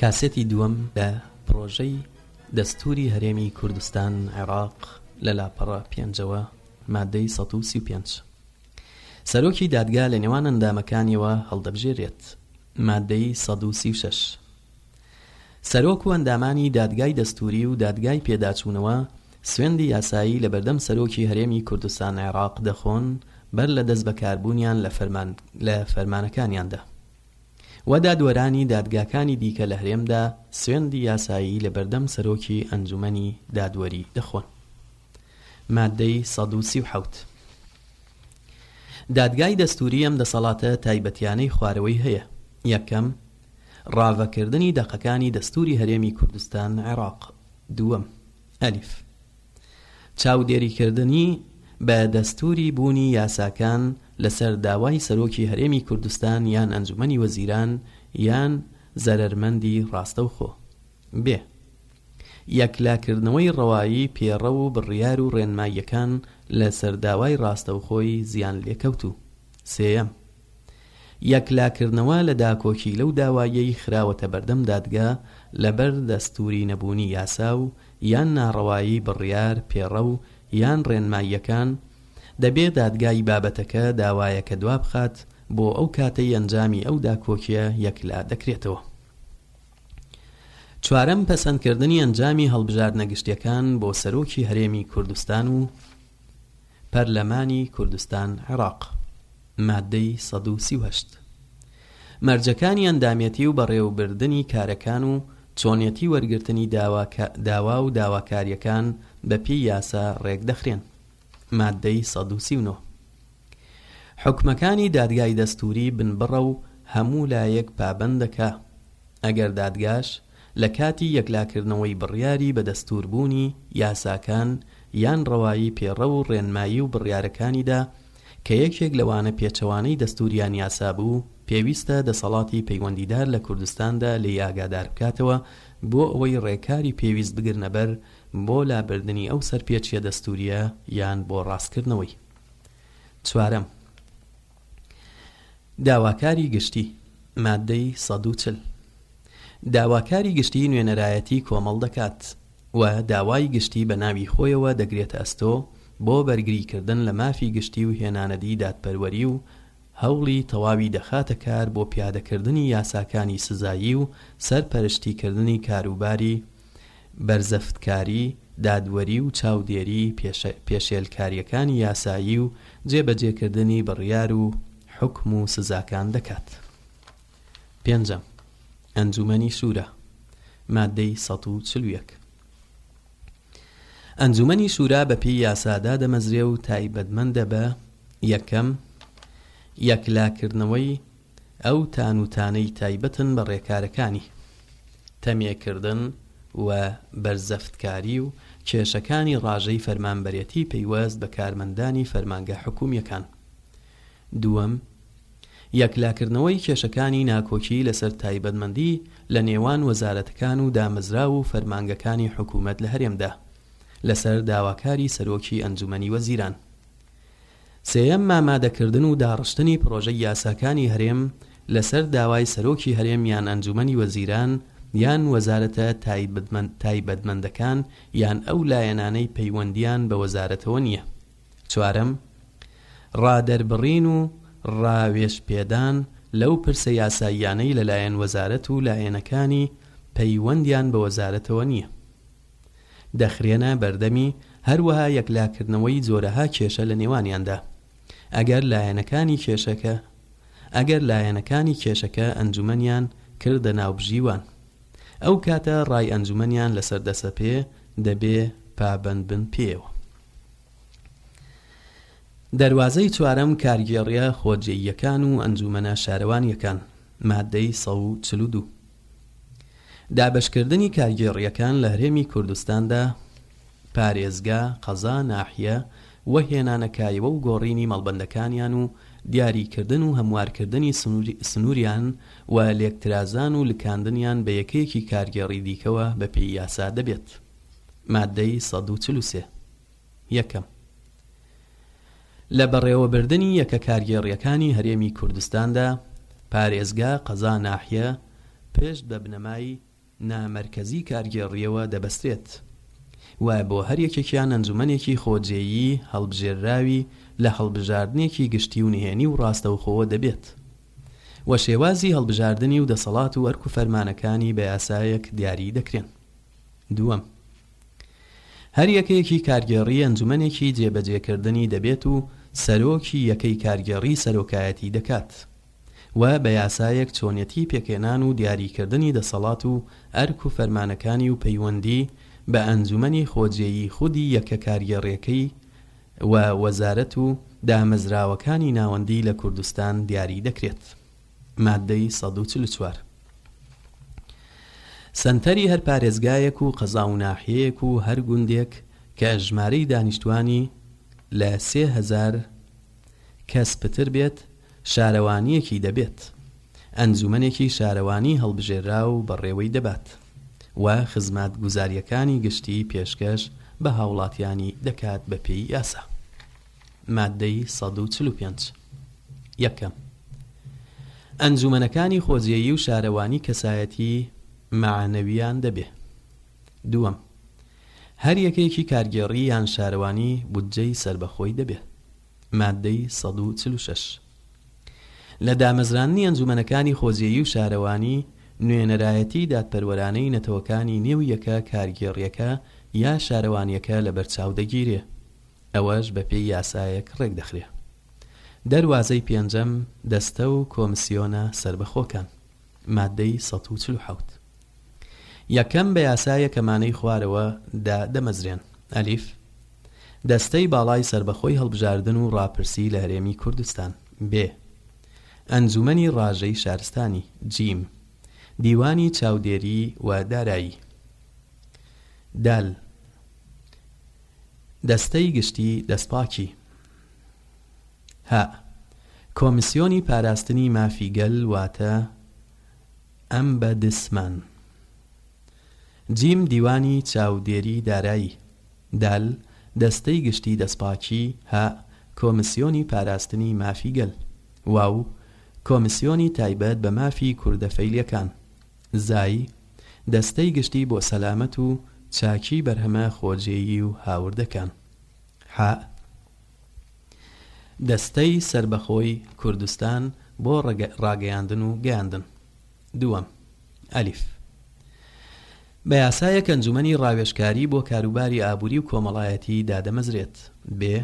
کاسێتی دووەم لە پڕۆژەی دەستووری هەرێمی کوردستان، عێراق، لە لاپەڕە پێنجەوە، ماددەی سەد و سی و پێنج. سەرۆکی دادگا لە نێوان ئەندامەکانیەوە هەڵدەبژێرێت، ماددەی سەد و سی و شەش. سەرۆک و ئەندامانی دادگای دەستووری و دادگای پێداچوونەوە سوێندی یاسایی لە بەردەم سەرۆکی هەرێمی کوردستان، عێراق، دەخۆن بەر لە دەستبەکاربوونیان لە فەرمانەکانیاندا. و دادوەرانی دادگاکانی دیکە لە هەرێمدا سوێندی یاسایی لە بەردەم سەرۆکی ئەنجومەنی دادوەری دەخۆن. ماددەی سەد و سی و حەوت. دادگای دەستووری ئەم دەسەڵاتە تایبەتیانەی خوارەوەی هەیە، یەکەم، ڕاڤەکردنی دەقەکانی دەستووری هەرێمی کوردستان، عێراق، دووەم، ئەلیف. چاودێریکردنی بە دەستووری بوونی یاساکان لەسەر داوای سەرۆکی هەرێمی کوردستان یان ئەنجومەنی وەزیران یان زەرەرمەندی ڕاستەوخۆ. بێ. یەکلاکردنەوەی ڕەوایی پێڕەو و بڕیار و ڕێنماییەکان لەسەر داوای ڕاستەوخۆی زیانلێکەوتوو. سێیەم. یەکلاکردنەوە لە داکۆکی لەو داواییەی خراوەتە بەردەم دادگا لەبەر دەستووری نەبوونی یاسا و یان ناڕەوایی بڕیار، پێڕەو، یان ڕێنماییەکان، دەبێ دادگای بابەتەکە داوایەکە دوابخات بۆ ئەو کاتەی ئەنجامی ئەو داکۆکیە یەکلا دەکرێتەوە. چوارەم، پەسەندکردنی ئەنجامی هەڵبژاردنە گشتیەکان بۆ سەرۆکی هەرێمی کوردستان و، پەرلەمانی کوردستان عێراق، ماددەی سەد و سی و هەشت، مەرجەکانی ئەندامێتی و بەڕێوەبردنی کارەکان و چۆنێتی وەرگرتنی داوا و داواکارییەکان بە پێی یاسا ڕێک دەخرێن. ماددەی سەد و سی و نۆ، حوکمەکانی دادگای دەستووری بنبڕە و هەموو لایەک پابەندە کە، ئەگەر دادگاش لە کاتی یەکلاکردنەوەی بڕیاری بە دەستوور بوونی یاساکان یان ڕەوایی پێڕەو و ڕێنمایی و بڕیارەکانیدا کە یەکێک لەوانە پێچەوانەی دەستوور یان یاسا بوو پێویستە دەسەڵاتی پەیوەندیدار لە کوردستاندا لێی ئاگادار بکاتەوە بۆ ئەوەی ڕێکاری پێویست بگرنە بەر بۆ لابردنی ئەو سەرپێچیە دەستووریە یان بۆ ڕاستکردنەوەی چوارەم. داواکاری گشتی، ماددەی سەد و چل. داواکاری گشتی نوێنەرایەتی کۆمەڵ دەکات و داوای گشتی بە ناوی خۆیەوە دەگرێتە ئەستۆ بۆ بەرگری کردن لە مافی گشتی و هێنانەدی دادپەروەری و هەوڵی تەواوی دەخاتە کار بۆ پیادەکردنی یاساکانی سزایی و سەرپەرشتیکردنی کاروباری بەرزەفتکاری، دادوەری و چاودێری پێشێلکارییەکانی یاسایی و جێبەجێکردنی بڕیار و حوکم و سزاکان دەکات. پێنجەم، ئەنجومەنی شورا، مادەی سەد و چل و یەک. ئەنجومەنی شورا بەپێی یاسا دادەمەزرێ و تایبەتمەندە بە، یەکەم، یەکلاکردنەوەی ئەو تان و تانەی تایبەتن بە ڕێکارەکانی تەمێکردن و بەرزەفتکاری و کێشەکانی ڕاژەی فەرمانبەرێتی پەیوەست بە کارمەندانی فەرمانگە حکومییەکان. دووەم، یەکلاکردنەوەی کێشەکانی ناکۆکی لەسەر تایبەتمەندی لە نێوان وەزارەتەکان و دامەزراو و فەرمانگەکانی حکومەت لە هەرێمدا لەسەر داواکاری سەرۆکی ئەنجومەنی وەزیران. سێیەم، ئامادەکردن و داڕشتنی پڕۆژەی یاساکانی هەرێم لەسەر داوای سەرۆکی هەرێم یان ئەنجومەنی وەزیران یان وەزارەتە تایبەتمەندەکان یان ئەو لایەنانەی پەیوەندییان بە وەزارەتەوە نییە. چوارەم، ڕادەربڕین و ڕاوێژپێدان لەو پرسە یاساییانەی لەلایەن وەزارەت و لایەنەکانی پەیوەندیان بە وەزارەتەوە نییە. دەخرێنە بەردەمی، هەروەها یەکلاکردنەوەی جۆرەها کێشە لە نێوانیاندا ئەگەر لایەنەکانی کێشەکە ئەگەر لایەنەکانی کێشەکە ئەنجومەنیان کردە ناوبژیوان ئەو کاتە ڕای ئەنجومەنیان لەسەر دەسەپێ دەبێ پابەند بن پێیەوە. دەروازەی چوارەم کارگێڕیە خۆجێییەکان و ئەنجومەنە شارەوانیەکان، مادەی سەد و چل و دوو، دابەشکردنی کارگێڕییەکان لە هەرێمی کوردستاندا، پارێزگا، قەزا، ناحیە، و هێنانە کایەوە و گۆڕینی مەڵبەندەکانیان و دیاریکردن و هەموارکردنی سنووریان و لێکترازان و لکاندنیان بە یەکەیەکی کارگێڕی دیکەوە بەپێی یاسا دەبێت. ماددەی سەد و چل و سێ. یەکەم، لە بەڕێوەبردنی یەکە کارگێڕییەکانی هەرێمی کوردستاندا، پارێزگا، قەزا، ناحیە، پشت بە بنەمای نا مەرکەزی کارگێڕییەوە دەبەسترێت و بۆ هەر یەکێکیان ئەنجومەنێکی خۆجێیی هەڵبژێرراوی لە هەڵبژاردنێکی گشتی و نهێنی و ڕاستەوخۆوە دەبێت و شێوازی هەڵبژاردنی و دەسەڵات و ئەرک و فەرمانەکانی بە یاسایەک دیاری دەکرێن. دووەم، هەر یەکەیەکی کارگێڕی ئەنجومەنێکی جێبەجێکردنی دەبێت و سەرۆکی یەکەی کارگێڕی سەرۆکایەتی دەکات و بە یاسایەک چۆنێتی پێکهێنان و دیاریکردنی دەسەڵات و ئەرک و فەرمانەکانی و پەیوەندی بە ئەنجومەنی خۆجێیی خودی یەکە کارگێڕیەکەی و وەزارەت و دامەزراوەکانی ناوەندی لە کوردستان دیاری دەکرێت. ماددەی سەد و چل و چوار سەنتەری هەر پارێزگایەک و قەزا و ناحیەیەک و هەر گوندێک کە ژمارەی دانیشتوانی لە سێ هەزار کەس پتر بێت شارەوانیەکی دەبێت ئەنجومەنێکی شارەوانی هەڵبژێراو بەڕێوەی دەبات و خزمات گوزاریەکانی گشتی پێشکەش بە هاوڵاتیانی دەکات بە پێی یاسا. ماددەی سەد و چل و پێنج. یەکەم، ئەنجومەنەکانی خۆجێیی و شارەوانی کەسایەتی مەعنەوییان دەبێ. دووەم، هەر یەکێکی کارگێڕی یان شارەوانی بودجەی سەربەخۆی دەبێ. ماددەی سەد و چل و شەش. لە دامەزراندنی ئەنجومەنەکانی خۆجێیی و شارەوانی، نوێنەرایەتی دادپەروەرانەی نەتەوەکانی نێو یەکە کارگێڕیەکە یا شارەوانیەکە لەبەرچاو دەگیرێ. ئەوەش بەپێی یاسایەک ڕێکدەخرێ. دەروازەی پێنجەم، دەستە و کۆمسیۆنە سەربەخۆکان، ماددەی سەد و چل و حەوت. یەکەم، بە یاسا یەکەمانەی خوارەوە دادەمەزرێن، ئەلیف، دەستەی باڵای سەربەخۆی هەڵبژاردن و ڕاپرسی لە هەرێمی کوردستان، بێ، ئەنجوومەنی ڕاژەی شارستانی، جیم، دیوانی چاودێری و دارایی، دال، دەستەی گشتی دەستپاکی هە کۆمیسیۆنی پاراستنی مافی گەل واتە ئەم بە دسمان. جیم دیوانی چاودێری دارایی دال دەستەی گشتی دەستپاکی هە کۆمیسیۆنی پاراستنی مافی گەل واو کۆمیسیۆنی تایبەت بە مافی کوردە فەیلیەکان زای، دەستەی گشتی بۆ سەلامەت و چاکی بەرهەمە خۆجێیی و هاوردەکان. حاء، دەستەی سەربەخۆی کوردستان بۆ ڕاگەیاندن و گەیاندن. دووەم. ئەلیف، بە یاسایەک ئەنجومەنی ڕاوێژکاری بۆ کاروباری ئابووری و کۆمەڵایەتی دادەمەزرێت. بێ،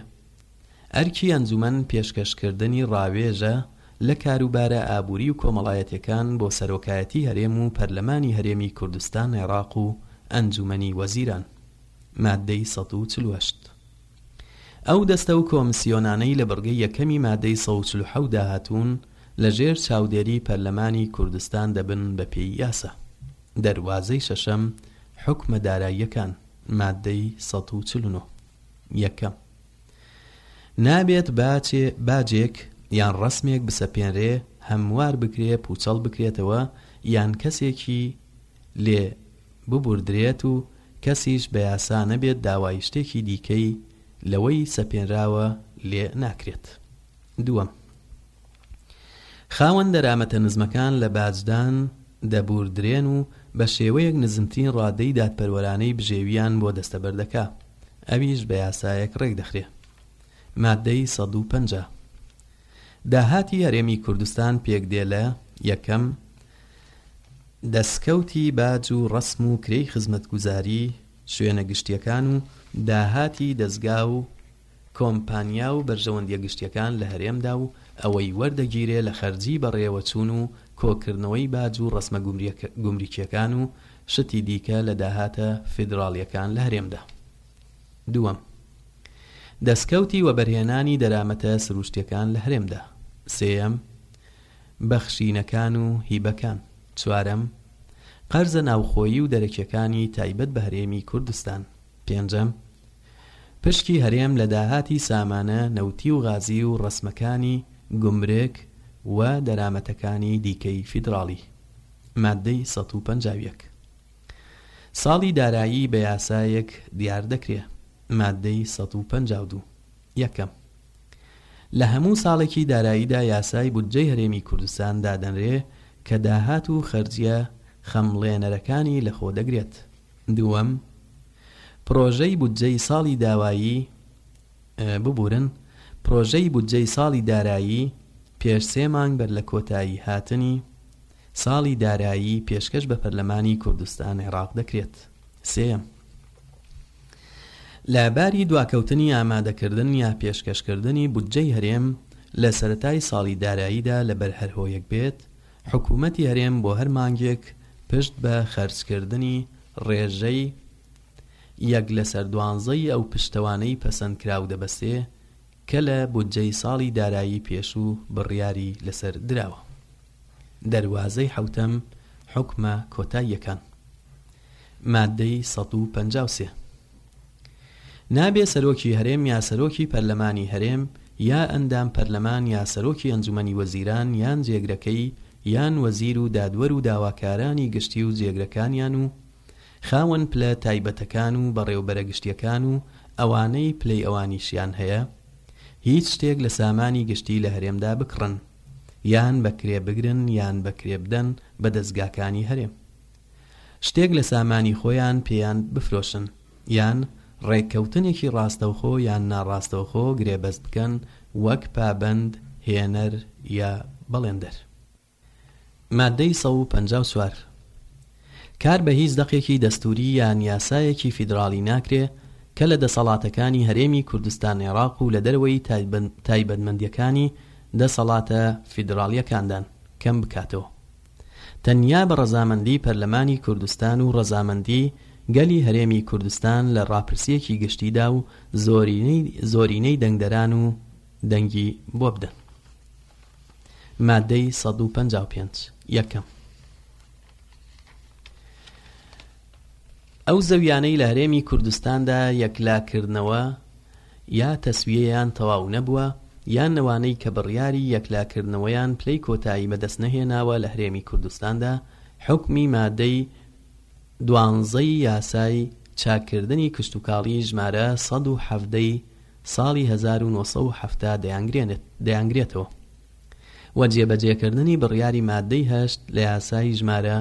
ئەرکی ئەنجومەن پێشکەشکردنی ڕاوێژە لە کاروبارە ئابوری و کۆمەڵایەتیەکان بۆ سەرۆکایەتی هەرێم و پەرلەمانی هەرێمی کوردستان عێراق و ئەنجومەنی وەزیران مادەی سەد و چل و هەشت ئەو دەستە و کۆمسیۆنانەی لە بڕگەی یەکەمی مادەی سەد و چل و حەوت دا هاتوون لە ژێر چاودێری پەرلەمانی کوردستان دەبن بە پێی یاسا دەروازەی شەشەم حوکمە داراییەکان مادەی سەد و چل و نۆ یەکەم. نابێت باچێ باجێک یان ڕەسمێک بسەپێنرێ هەموار بکرێ پوچەڵ بکرێتەوە یان کەسێکی لێ ببوردرێت و کەسیش بە یاسا نەبێت داوای شتێکی دیکەی لەوەی سەپێنراوە لێ ناکرێت دووەم. خاوەن دەرامەتە نزمەکان لە باجدان دەبوردرێن و بە شێوەیەک نزمترین ڕادەی دادپەروەرانەی بژێوییان بۆ دەستەبەر دەکا، ئەویش بە یاسایەک ڕێک دەخرێ. ماددەی سەد و پەنجا. داهاتی هەرێمی کوردستان پێک دێ لە، یەکەم، دەسکەوتی باج و ڕەسم و کرێی خزمەتگوزاری شوێنە گشتییەکان و داهاتی دەزگا و کۆمپانیا و بەرژەوەندیە گشتیەکان لە هەرێمدا و ئەوەی وەردەگیرێ لە خەرجی بەڕێوەچوون و کۆکردنەوەی باج و ڕەسمە گومرکیەکان و شتی دیکە لە داهاتە فیدراڵیەکان لە هەرێمدا. دووەم، دەسکەوتی وەبەرهێنانی دەرامەتە سروشتیەکان لە هەرێمدا. سێیەم، بەخشینەکان و هیبەکان. چوارەم، قەرزە ناوخۆیی و دەرەکیەکانی تایبەت بە هەرێمی کوردستان. پێنجەم، پشکی هەرێم لە داهاتی سامانە نەوتی و غازی و ڕەسمەکانی گومرگ و دەرامەتەکانی دیکەی فیدراڵی، ماددەی سەد و پەنجا و یەک. ساڵی دارایی بە یاسایەک دیار دەکرێ، ماددەی سەد و پەنجا و دوو. یەکەم، لە هەموو ساڵێکی داراییدا یاسای بودجەی هەرێمی کوردستان دادەنرێ کە داهات و خەرجییە خەمڵێنەرەکانی لەخۆ دەگرێت. دووەم، پڕۆژەی بودجەی ساڵی داوایی، ببورن، پڕۆژەی بودجەی ساڵی دارایی پێش سێ مانگ بەر لە کۆتایی هاتنی ساڵی دارایی پێشکەش بە پەرلەمانی کوردستان عێراق دەکرێت. سێیەم، لە باری دواکەوتنی ئامادەکردن یا پێشکەشکردنی بودجەی هەرێم لە سەرەتای ساڵی داراییدا لەبەر هەر هۆیەک بێت، حکومەتی هەرێم بۆ هەر مانگێک پشت بە خەرجکردنی ڕێژەی یەک لەسەر دوانزەی ئەو پشتەوانەی پەسەندکراو دەبەستێ کە لە بودجەی ساڵی دارایی پێشوو بڕیاری لەسەر دراوە. دەروازەی حەوتەم، حوکمە کۆتاییەکان. ماددەی سەد و پەنجا و سێ نابێ سەرۆکی هەرێم یا سەرۆکی پەرلەمانی هەرێم یا ئەندام پەرلەمان یا سەرۆکی ئەنجومەنی وەزیران یان جێگرەکەی یان وەزیر و دادوەر و داواکارانی گشتی و جێگرەکانیان و خاوەن پلە تایبەتەکان و بەڕێوبەرە گشتیەکان و ئەوانەی پلەی ئەوانیشیان هەیە هیچ شتێک لە سامانی گشتی لە هەرێمدا بکڕن یان بە کرێ بگرن یان بە کرێ بدەن بە دەزگاکانی هەرێم شتێک لە سامانی خۆیان پێیان بفرۆشن یان ڕێککەوتنێکی ڕاستەوخۆ یان ناڕاستەوخۆ گرێبەست بکەن وەک پابەند هێنەر یا بەڵێندەر. ماددەی سەد و پەنجا و چوار. کار بە هیچ دەقێکی دەستووری یان یاسایەکی فیدراڵی ناکرێ کە لە دەسەڵاتەکانی هەرێمی کوردستان-عێڕاق و لە دەرەوەی تایبەتمەندییەکانی دەسەڵاتە فیدراڵییەکاندان کەم بکاتەوە. تەنیا بە ڕەزامەندی پەرلەمانی کوردستان و ڕەزامەندی گەلی هەرێمی کوردستان لە ڕاپرسییەکی گشتیدا و زۆرینەی زۆرینەی دەنگدەران و دەنگی بۆ بدەن. مادەی سەد و پەنجا و پێنج. یەکەم. ئەو زەویانەی لە هەرێمی کوردستاندا یەکلاکردنەوە یا تەسویەیان تەواو نەبووە، یان ئەوانەی کە بڕیاری یەکلاکردنەوەیان پلەی کۆتایی بەدەست نەهێناوە لە هەرێمی کوردستاندا، حوکمی مادەی دوانزەی یاسای چاککردنی کشتوکاڵی ژمارە سەد و حەڤدە ی ساڵی هەزار و نۆ سەد و حەفتا دەیانگرێتەوە و جێبەجێکردنی بڕیاری مادەی هەشت لە یاسای ژمارە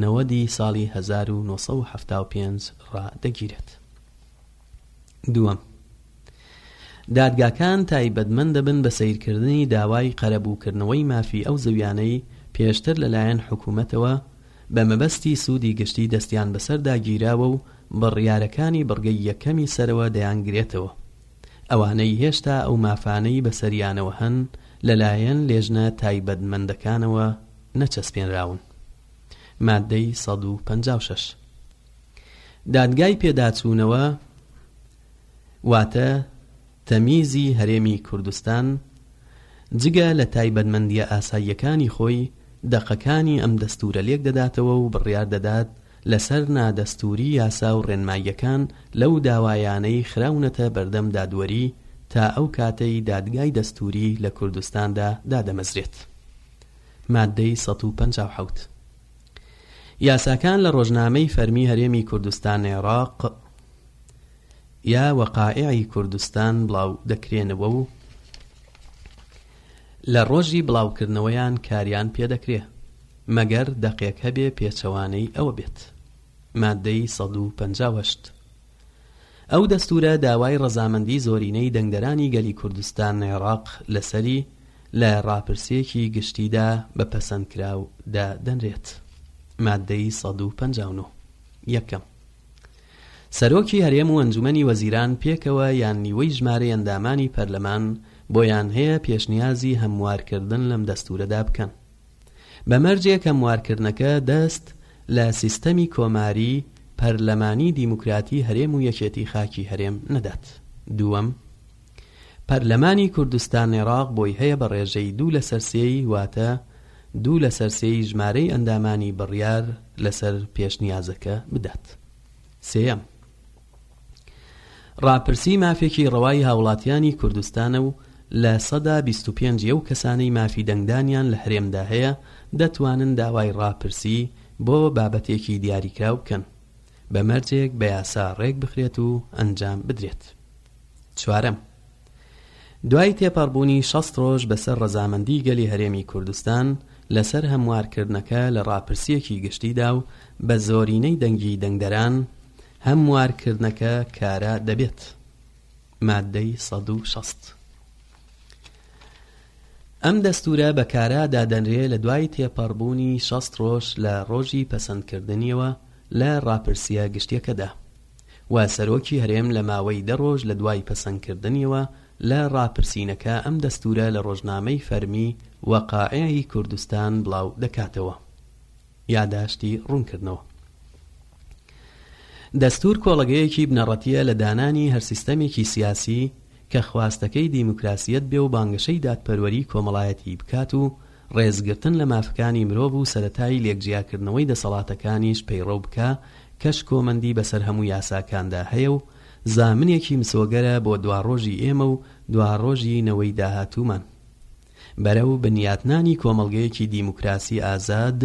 نەوەد ی ساڵی هەزار و نۆ سەد و حەفتا و پێنج ڕادەگیرێت. دووەم، دادگاکان تایبەتمەند دەبن بە سەیرکردنی داوای قەرەبووکردنەوەی مافی ئەو زەویانەی پێشتر لەلایەن حکومەتەوە بە مەبەستی سوودی گشتی دەستیان بەسەردا گیراوە و بڕیارەکانی بڕگەی یەکەمی سەرەوە دەیانگرێتەوە ئەوانەی هێشتا ئەو مافانەی بەسەریانەوە هەن لەلایەن لێژنە تایبەتمەندەکانەوە نەچەسپێنراون ماددەی 156. دادگای پێداچوونەوە واتە تەمیزی هەرێمی کوردستان جگە لە تایبەتمەندییە ئاساییەکانی خۆی دەقەکانی ئەم دەستوورە لێک دەداتەوە و بڕیار دەدات لەسەر نادەستووری یاسا و ڕێنماییەکان لەو داوایانەی خراونەتە بەردەم دادوەری تا ئەو کاتەی دادگای دەستووری لە کوردستاندا دادەمەزرێت ماددەی سەد و پەنجا و حەوت. یاساکان لە ڕۆژنامەی فەرمی هەرێمی کوردستانعێڕاق یا وەقائیعی کوردستان بڵاو دەکرێنەوە و لە ڕۆژی بڵاوکردنەوەیان کاریان پێ دەکرێ مەگەر دەقێک هەبێ پێچەوانەی ئەوە بێت. ماددەی سەد و پەنجا و هەشت. ئەو دەستوورە داوای ڕەزامەندی زۆرینەی دەنگدەرانی گەلی کوردستان، عێراق، لەسەری لە ڕاپرسییەکی گشتیدا بە پەسەندکراو دادەنرێت. ماددەی سەد و پەنجا و نۆ. یەکەم، سەرۆکی هەرێم و ئەنجومەنی وەزیران پێکەوە یان نیوەی ژمارەی ئەندامانی پەرلەمان بۆیان هەیە پێشنیازی هەموارکردن لەم دەستوورەدا بکەن. بە مەرجێک هەموارکردنەکە دەست لە سیستەمی کۆماری پەرلەمانی دیموکراتی هەرێم و یەکێتی خاکی هەرێم نەدات. دووەم، پەرلەمانی کوردستانعێڕاق بۆی هەیە بە ڕێژەی دوو لەسەر سێی واتە دوو لەسەر سێی ژمارەی ئەندامانی بڕیار لەسەر پێشنیازەکە بدات. سێیەم، ڕاپرسی مافێکی ڕەوای هاوڵاتیانی کوردستانە و لە سەدا بیست و پێنج ی ئەو کەسانەی مافی دەنگدانیان لە هەرێمدا هەیە دەتوانن داوای ڕاپرسی بۆ بابەتێکی دیاریکراو بکەن بە مەرجێک بە یاسا ڕێکبخرێت و ئەنجام بدرێت چوارەم. دوای تێپەڕبوونی شەست ڕۆژ بەسەر ڕەزامەندی گەلی هەرێمی کوردستان لەسەر هەموارکردنەکە لە ڕاپرسییەکی گشتیدا و بە زۆرینەی دەنگی دەنگدەران هەموارکردنەکە کارا دەبێت، ماددەی سەد و شەست. ئەم دەستوورە بە کارا دادەنرێ لە دوای تێپەڕبوونی شەست ڕۆژ لە ڕۆژی پەسەندکردنیەوە لە ڕاپرسییە گشتییەکەدا. و سەرۆکی هەرێم لە ماوەی دە ڕۆژ لە دوای پەسەندکردنیەوە لە ڕاپرسینەکە ئەم دەستوورە لە ڕۆژنامەی فەرمی، وقائعی کوردستان، بڵاو دەکاتەوە. یاداشتی ڕوونکردنەوە دەستوور کۆڵەگەیەکی بنەڕەتییە لە دانانی هەر سیستەمێکی سیاسی، کە خواستەکەی دیموکراسیەت بێ و بانگەشەی دادپەروەری کۆمەڵایەتیی بکات و ڕێزگرتن لە مافەکانی مرۆڤ و سەرەتای لێکجیاکردنەوەی دەسەڵاتەکانیش پەیڕەو بکا کە شکۆمەندی بەسەر هەموو یاساکاندا هەیە و زامنێکی مسۆگەرە بۆ دواڕۆژی ئێمە و دواڕۆژی نەوەی داهاتوومان بەرەو بنیاتنانی کۆمەڵگەیەکی دیموکراسی ئازاد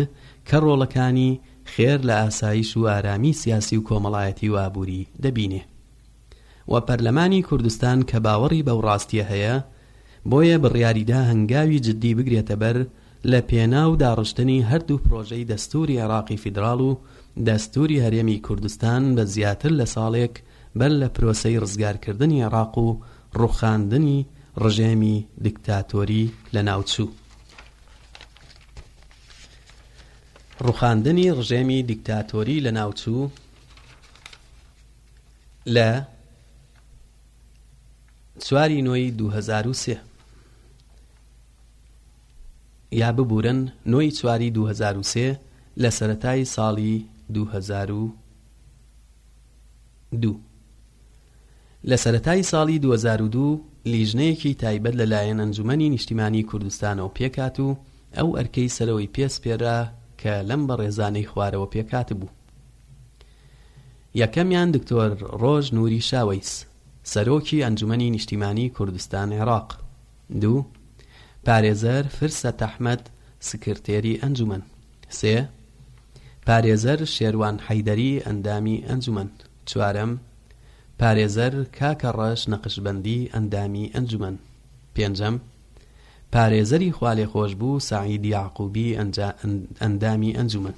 کە ڕۆڵەکانی خێر لە ئاسایش و ئارامی سیاسی و کۆمەڵایەتی و ئابووری دەبینێ. و پەرلەمانی کوردستان کە باوەڕی بەو ڕاستیە هەیە بۆیە بڕیاریدا هەنگاوی جدی بگرێتە بەر لە پێناو داڕشتنی هەردوو پرۆژەی دەستوری عێراقی فیدراڵ و دەستوری هەرێمی کوردستان بە زیاتر لە ساڵێک بەر لە پرۆسەی ڕزگارکردنی عێراق و ڕوخاندنی ڕژێمی دکتاتۆری لە ناوچوو. ڕوخاندنی ڕژێمی دیکتاتۆری لە ناوچوو، لە چواری نۆی دوو هەزار و سێ یا ببورن نۆی چواری دوو هەزار و سێ لە سەتای ساڵی دوو هەزار و دوو لە سەتای ساڵی 2002 لیژنەیەکی تایبەت لەلایەن ئەنجومەنی نیشتیمانی کوردستانەوە پێکات و ئەو ئەرکەی سەرەوەی پێسپێرا کە لەم بەڕێزانەی خوارەوە پێکاتبوو یەکەمیان دکتۆر ڕۆژ نوری شاوەیس، سەرۆکی ئەنجومەنی نیشتیمانی کوردستان عێراق، دوو پارێزەر فرسەت ئەحمەد، سکرتێری ئەنجومەن، سێ پارێزەر شێروان حەیدەری، ئەندامی ئەنجومەن، چوارەم پارێزەر کاکە ڕەش نەقشبەندی، ئەندامی ئەنجومەن، پێنجەم پارێزەری خوالێخۆشبوو سەعید یەعقوبی، ئەندامی ئەنجومەن.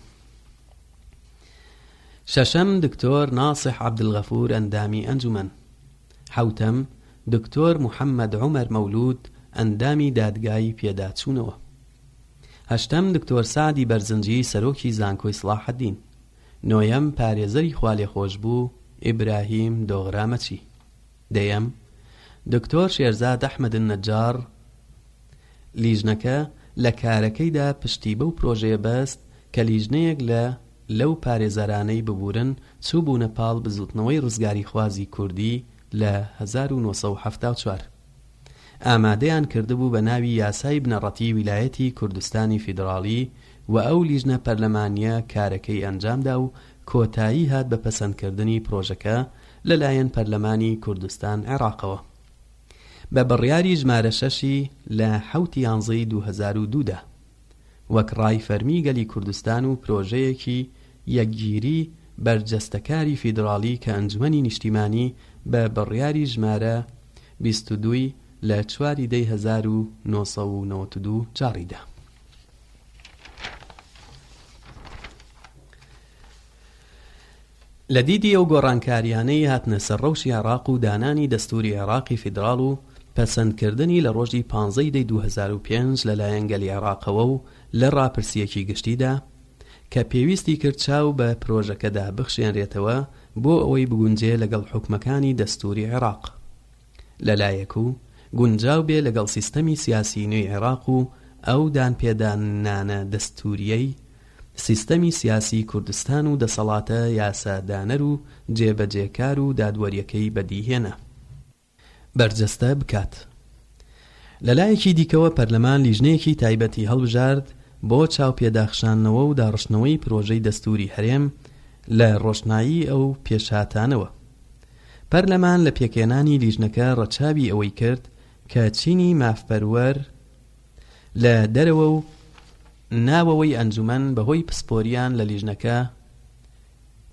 شەشەم، دکتۆر ناسح عەبدولغەفور ئەندامی ئەنجومەن. حەوتەم، دکتۆر محەمەد عومەر مەولود ئەندامی دادگای پێداچوونەوە. هەشتەم، دکتۆر سەعدی بەرزنجی سەرۆکی زانکۆی سڵاحەدین. نۆیەم، پارێزەری خوالێخۆشبوو ئیبراهیم دۆغرامەچی. دەیەم، دکتۆر شێرزاد ئەحمەد النجار، لیژنەکە لە کارەکەیدا پشتی بەو پرۆژەیە بەست کە لیژنەیەک لە لەو پارێزەرانەی ببوورن چووبوونە پاڵ بزووتنەوەی ڕزگاریخوازی کوردی لە هەزار و نۆ سەد و حەفتا و چوار ئامادەیان کردبوو بە ناوی یاسای بنەڕەتی ویلایەتی کوردستانی فیدراڵی و ئەو لیژنە پەرلەمانییە کارەکەی ئەنجامدا و کۆتایی هات بە پەسەندکردنی پرۆژەکە لەلایەن پەرلەمانی کوردستان عێراقەوە بە بڕیاری ژمارە شەش ی لە حەوت ی یانزە ی دوو هەزار و دوو دا وەک ڕای فەرمی گەلی کوردستان و پرۆژەیەکی یەکگیری بەرجەستە کاری فیدراڵی کە ئەنجومەنی نیشتیمانی بە بڕیاری ژمارە بیست و دوو ی لە چوار ی دەی هەزار و نۆ سەد و نەوەد و دوو جاڕیدا. لە دیدی ئەو گۆڕانکارییانەی هاتنە سەر ڕەوشی عێراق و دانانی دەستووری عێراقی فیدراڵ و پەسەندکردنی لە ڕۆژی پانزە ی دەی دوو هەزار و پێنج لە لایەن گەلی عێراقەوە و لە ڕاپرسییەکی گشتیدا کە پێویستی کرد چاو بە پرۆژەکەدا بخشێنرێتەوە بۆ ئەوەی بگونجێ لەگەڵ حوکمەکانی دەستووری عێراق. لەلایەک و گونجاو بێ لەگەڵ سیستەمی سیاسیی نوێی عێراق و ئەو دانپێدانانە دەستوورییەی سیستەمی سیاسیی کوردستان و دەسەڵاتە یاسادانەر و جێبەجێکار و دادوەرییەکەی بەدیهێنا بەرجەستە بکات. لەلایەکی دیکەوە پەرلەمان لیژنەیەکی تایبەتی هەڵبژارد بۆ چاوپێداخشاندنەوە و داڕشتنەوەی پرۆژەی دەستووری هەرێم لە ڕۆشنایی ئەو پێشهاتانەوە. پەرلەمان لە پێکهێنانی لیژنەکە ڕەچاوی ئەوەی کرد کە چینی مافپەروەر لە دەرەوە و ناوەوەی ئەنجومەن بەهۆی پسپۆریان لە لیژنەکە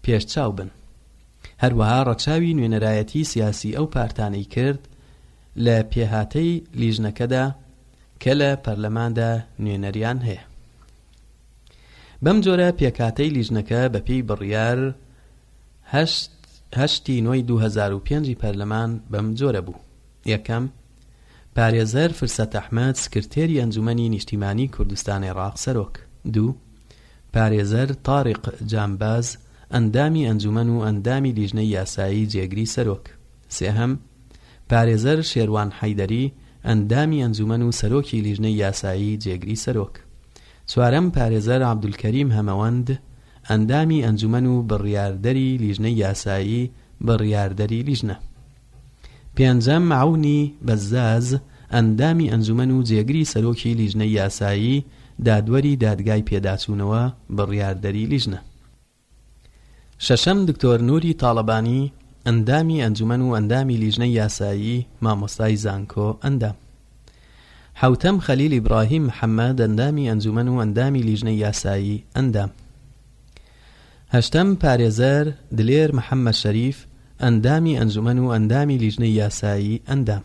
پێشچاو بن هەروەها ڕەچاوی نوێنەرایەتی سیاسی ئەو پارتانەی کرد لە پێهاتەی لیژنەکەدا کە لە پەرلەماندا نوێنەریان هەیە بەم جۆرە پێکاتەی لیژنەکە بەپێی بڕیار هەشت هەشتی نۆی دوو هەزار و پێنج ی پەرلەمان بەم جۆرە بوو، یەکەم، پارێزەر فرسەت ئەحمەد، سکرتێری ئەنجومەنی نیشتیمانی کوردستان عێراق سەرۆک، دوو، پارێزەر تاریق جامباز، ئەندامی ئەنجومەن و ئەندامی لیژنەی یاسایی جێگری سەرۆک، سێهەم، پارێزەر شێروان حەیدەری، ئەندامی ئەنجومەن و سەرۆکی لیژنەی یاسایی جێگری سەرۆک، چوارەم، پارێزەر عەبدولکەریم هەمەوەند، ئەندامی ئەنجومەن و بڕیاردەری لیژنەی یاسایی بڕیاردەری لیژنە پێنجەم عەونی بەزاز ئەندامی ئەنجومەن و جێگری سەرۆکی لیژنەی یاسایی دادوەری دادگای پێداچوونەوە بڕیاردەری لیژنە شەشەم دکتۆر نوری تاڵەبانی ئەندامی ئەنجومەن و ئەندامی لیژنەی یاسایی مامۆستای زانکۆ ئەندام حەوتەم، خەلیل ئیبراهیم محەمەد، ئەندامی ئەنجومەن و ئەندامی لیژنەی یاسایی ئەندام. هەشتەم، پارێزەر دلێر محەمەد شەریف، ئەندامی ئەنجومەن و ئەندامی لیژنەی یاسایی ئەندام.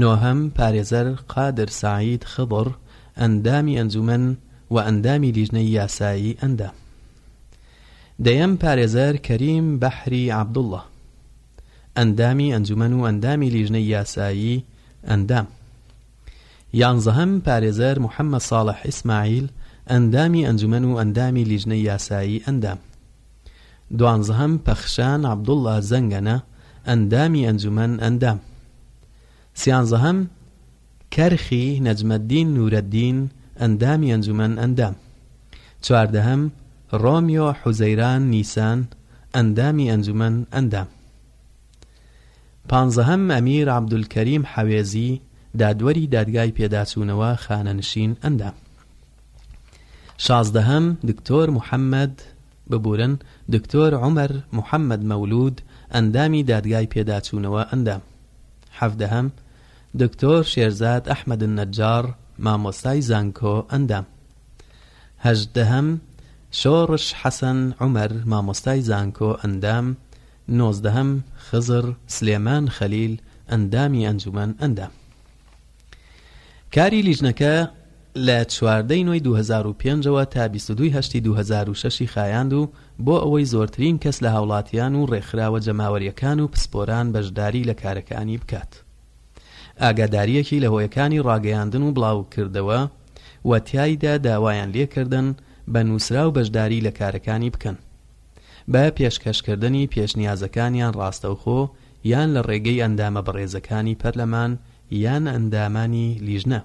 نۆهەم، پارێزەر قادر سەعید خضر، ئەندامی ئەنجومەن و ئەندامی لیژنەی یاسایی ئەندام. دەیەم، پارێزەر کەریم بەحری عەبدوڵڵا. ئەندامی ئەنجومەن و ئەندامی لیژنەی یاسایی ئەندام یانزەهەم، پارێزەر محەمەد ساڵح ئیسماعیل، ئەندامی ئەنجومەن و ئەندامی لیژنەی یاسایی ئەندام دوانزەهەم، پەخشان عەبدوڵڵا زەنگەنە، ئەندامی ئەنجومەن ئەندام سیانزەهەم، کەرخی، نەجمەدین نورەدین، ئەندامی ئەنجومەن ئەندام. چواردەهەم، ڕۆمیۆ حوزەیران نیسان، ئەندامی ئەنجومەن ئەندام. پانزەهەم، ئەمیر عەبدولکەریم حەوێزی، دادوەری دادگای پێداچوونەوە، خانەنشین ئەندام. شازدەهەم، دکتۆر محەمەد، ببورن، دکتۆر عومەر محەمەد مەولوود، ئەندامی دادگای پێداچوونەوە ئەندام. حەڤدەهەم، دکتۆر شێرزاد ئەحمەد النجار مامۆستای زانکۆ ئەندام هەژدەهەم، شۆڕش حەسەن عومەر مامۆستای زانکۆ ئەندام نۆزدەهەم، خزر سلێمان خەلیل ئەندامی ئەنجومەن ئەندام کاری لیژنەکە، لە چواردە ی نۆی دوو هەزار و پێنج ەوە تا بیست و دوو ی هەشتی دوو هەزار و شەش ی خایاند و بۆ ئەوەی زۆرترین کەس لە هاوڵاتیان و ڕێکخراوە جەماوەریەکان و پسپۆران بەشداری لە کارەکانی بکات ئاگاداریەکی لە هۆیەکانی ڕاگەیاندن و بڵاو کردەوە و تیایدا داوایان لێکردن بە نوسراو بەشداری لە کارەکانی بکەن بە پێشکەش کردنی پێشنیازەکانیان ڕاستەوخۆ یان لە ڕێگەی ئەندامە بەڕێزەکانی پەرلەمان یان ئەندامانی لیژنە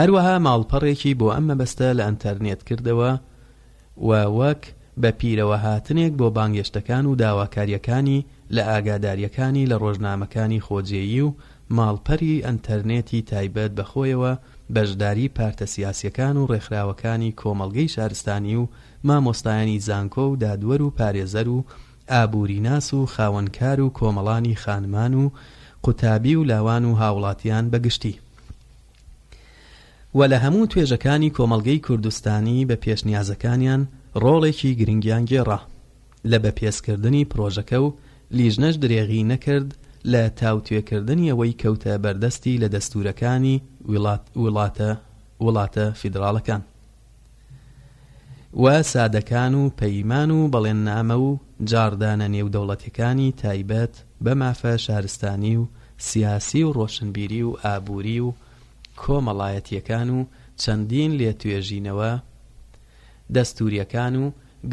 هەروەها ماڵپەڕێکی بۆ ئەم مەبەستە لە ئەنتەرنێت کردەوە و وەک بە پیرەوە هاتنێک بۆ بانگێشتەکان و داواکاریەکانی لە ئاگاداریەکانی لە ڕۆژنامەکانی خۆجێیی و ماڵپەری ئەنتەرنێتی تایبەت بە خۆیەوە بەشداری پارتە سیاسیەکان و ڕێکخراوەکانی کۆمەڵگەی شارستانی و مامۆستایانی زانکۆ و دادوەر و پارێزەر و ئابووریناس و خاوەن کار و کۆمەڵانی خانمان و قوتابی و لاوان و هاوڵاتیان بە گشتی و لە هەموو توێژەکانی کۆمەڵگەی کوردستانی بە پێشنیازەکانیان ڕۆڵێکی گرنگیان گێڕا لە بە پێسکردنی پرۆژەکە و لیژنەش درێغی نەکرد لە تاوتوێکردنی ئەوەی کەوتە بەردەستی لە دەستوورەکانی وڵاتە وڵاتە فیدراڵەکان. و سادەکان و پەیمان و بەڵێننامە و جاڕدانە نێودەوڵەتیەکانی تایبەت بە مافە شارستانی و سیاسی و ڕۆشنبیری و ئابوری و کۆمەڵایەتیەکان و چەندین لێتوێژینەوە دەستوریەکان و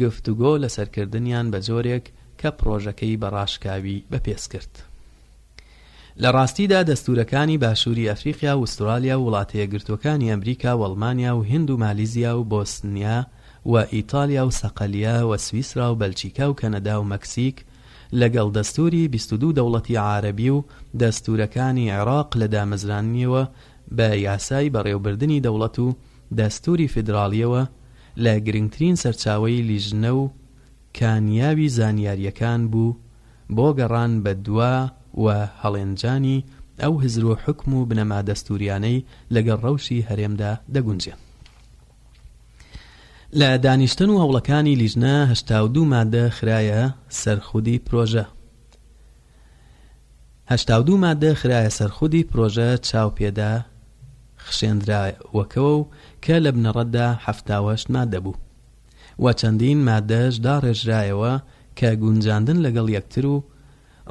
گفتوگۆ لەسەرکردنیان بە جۆرێک کە پڕۆژەکەی بە ڕاشکاوی بەپێسکرد. لە ڕاستیدا دەستوورەکانی باشووری ئەفریقیا و ئوسترالیا و وڵاتە یەکگرتووەکانی ئەمریکا و ئەڵمانیا و هند و مالیزیا و بۆسنیا و ئیتالیا و سەقەلیا و سویسرا و بەلجیکا و کەنەدا و مەکسیک لەگەڵ دەستووری بیست و دوو دەوڵەتی عارەبی و دەستوورەکانی عێراق لە دامەزراندنیەوە بە یاسای بەڕێوبردنی دەوڵەت و دەستووری فیدراڵیەوە لە گرنگترین سەرچاوەی لیژنە و کانیاوی زانیاریەکان بوو بۆ گەڕان بە دوا و هەڵێنجانی ئەو هزر و حوکم و بنەما دەستووریانەی لەگەڵ ڕەوشی هەرێمدا دەگونجێن. لە دانیشتن و هەوڵەکانی لیژنە هەشتا و دوو مادە خرایە سەر خودی پرۆژە. هەشتا و دوو مادە خرایە سەر خودی پرۆژە چاو پێدا خشێندراوەکەوە و کە لە بنەڕەتدا حەفتا و هەشت مادە بوو. و چەندین ماددەش داڕێژرایەوە کە گونجاندن لەگەڵ یەکتر و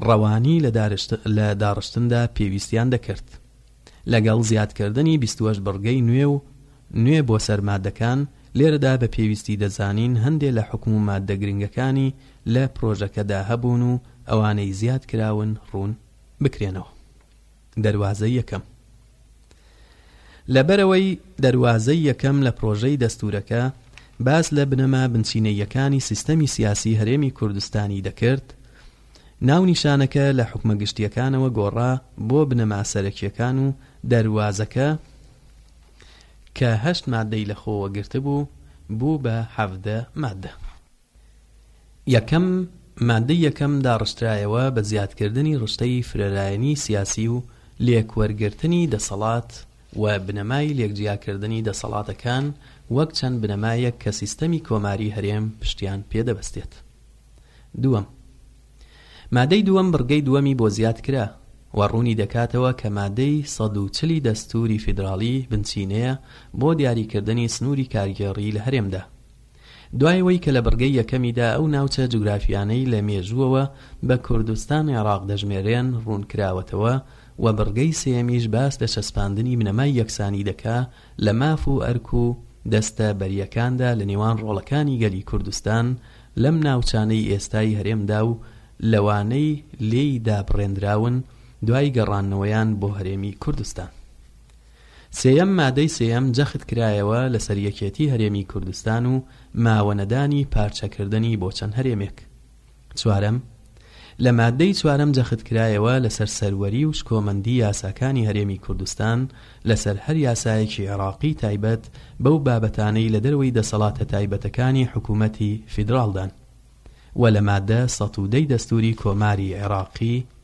ڕەوانی لە داڕشتندا پێویستیان دەکرد. لەگەڵ زیادکردنی بیست وەشت بڕگەی نوێ و نوێ بۆ سەر ماددەکان، لێرەدا بە پێویستی دەزانین هەندێ لە حوکم و ماددە گرنگەکانی لە پرۆژەکەدا هەبوون و ئەوانەی زیاد کراون ڕوون بکرێنەوە. دەروازەی یەکەم، لەبەرئەوەی دەروازەی یەکەم لە پرۆژەی دەستوورەکە باس لە بنەما بنچینەییەکانی سیستەمی سیاسی هەرێمی کوردستانی دەکرد، ناونیشانەکە لە حوکمە گشتییەکانەوە گۆڕا بۆ بنەما سەرەکییەکان و دەروازەکە کە هەشت ماددەی لەخۆوە گرتبوو بوو بە حەڤدە ماددە. یەکەم، ماددەی یەکەم داڕشترایەوە بە زیادکردنی ڕشتەی فرەلایەنی سیاسی و لێکوەرگرتنی دەسەڵات و بنەمای لێکجیاکردنی دەسەڵاتەکان وەک چەند بنەمایەک کە سیستەمی کۆماری هەرێم پشتیان پێ دەبەستێت. دووەم، مادەی دووەم بڕگەی دووەمی بۆ زیادکرا و ڕوونی دەکاتەوە کە مادەی سەد و چل ی دەستووری فیدراڵی بنچینەیە بۆ دیاریکردنی سنووری کارگێڕی لە هەرێمدا. دوای ئەوەی کە لە بڕگەی یەکەمیدا ئەو ناوچە جوگرافییانەی لە مێژووەوە بە کوردستان عێراق دەژمێرێن ڕوون کراوەتەوە و بڕگەی سێیەمیش باس لە چەسپاندنی بنەمای یەکسانی دەکا لە ماف و ئەرک و دەستە بەرییەکاندا لە نێوان ڕۆڵەکانی گەلی کوردستان لەم ناوچانەی ئێستای هەرێمدا و لەوانەی لێی دابڕێندراون دوای گەڕانەوەیان بۆ هەرێمی کوردستان. سێیەم، مادەی سێیەم جەخت کرایەوە لەسەر یەکێتی هەرێمی کوردستان و ماوە نەدانی پارچە کردنی بۆ چەند هەرێمێک. چوارەم، لە مادەی چوارەم جەخت کرایەوە لەسەر سەروەری و شکۆمەندی یاساکانی هەرێمی کوردستان لەسەر هەر یاسایەکی عێراقی تایبەت بەو بابەتانەی لە دەرەوەی دەسەڵاتە تایبەتەکانی حکوومەتی فیدراڵدان و لە مادە سەد و دە ی دەستووری کۆماری عێراقی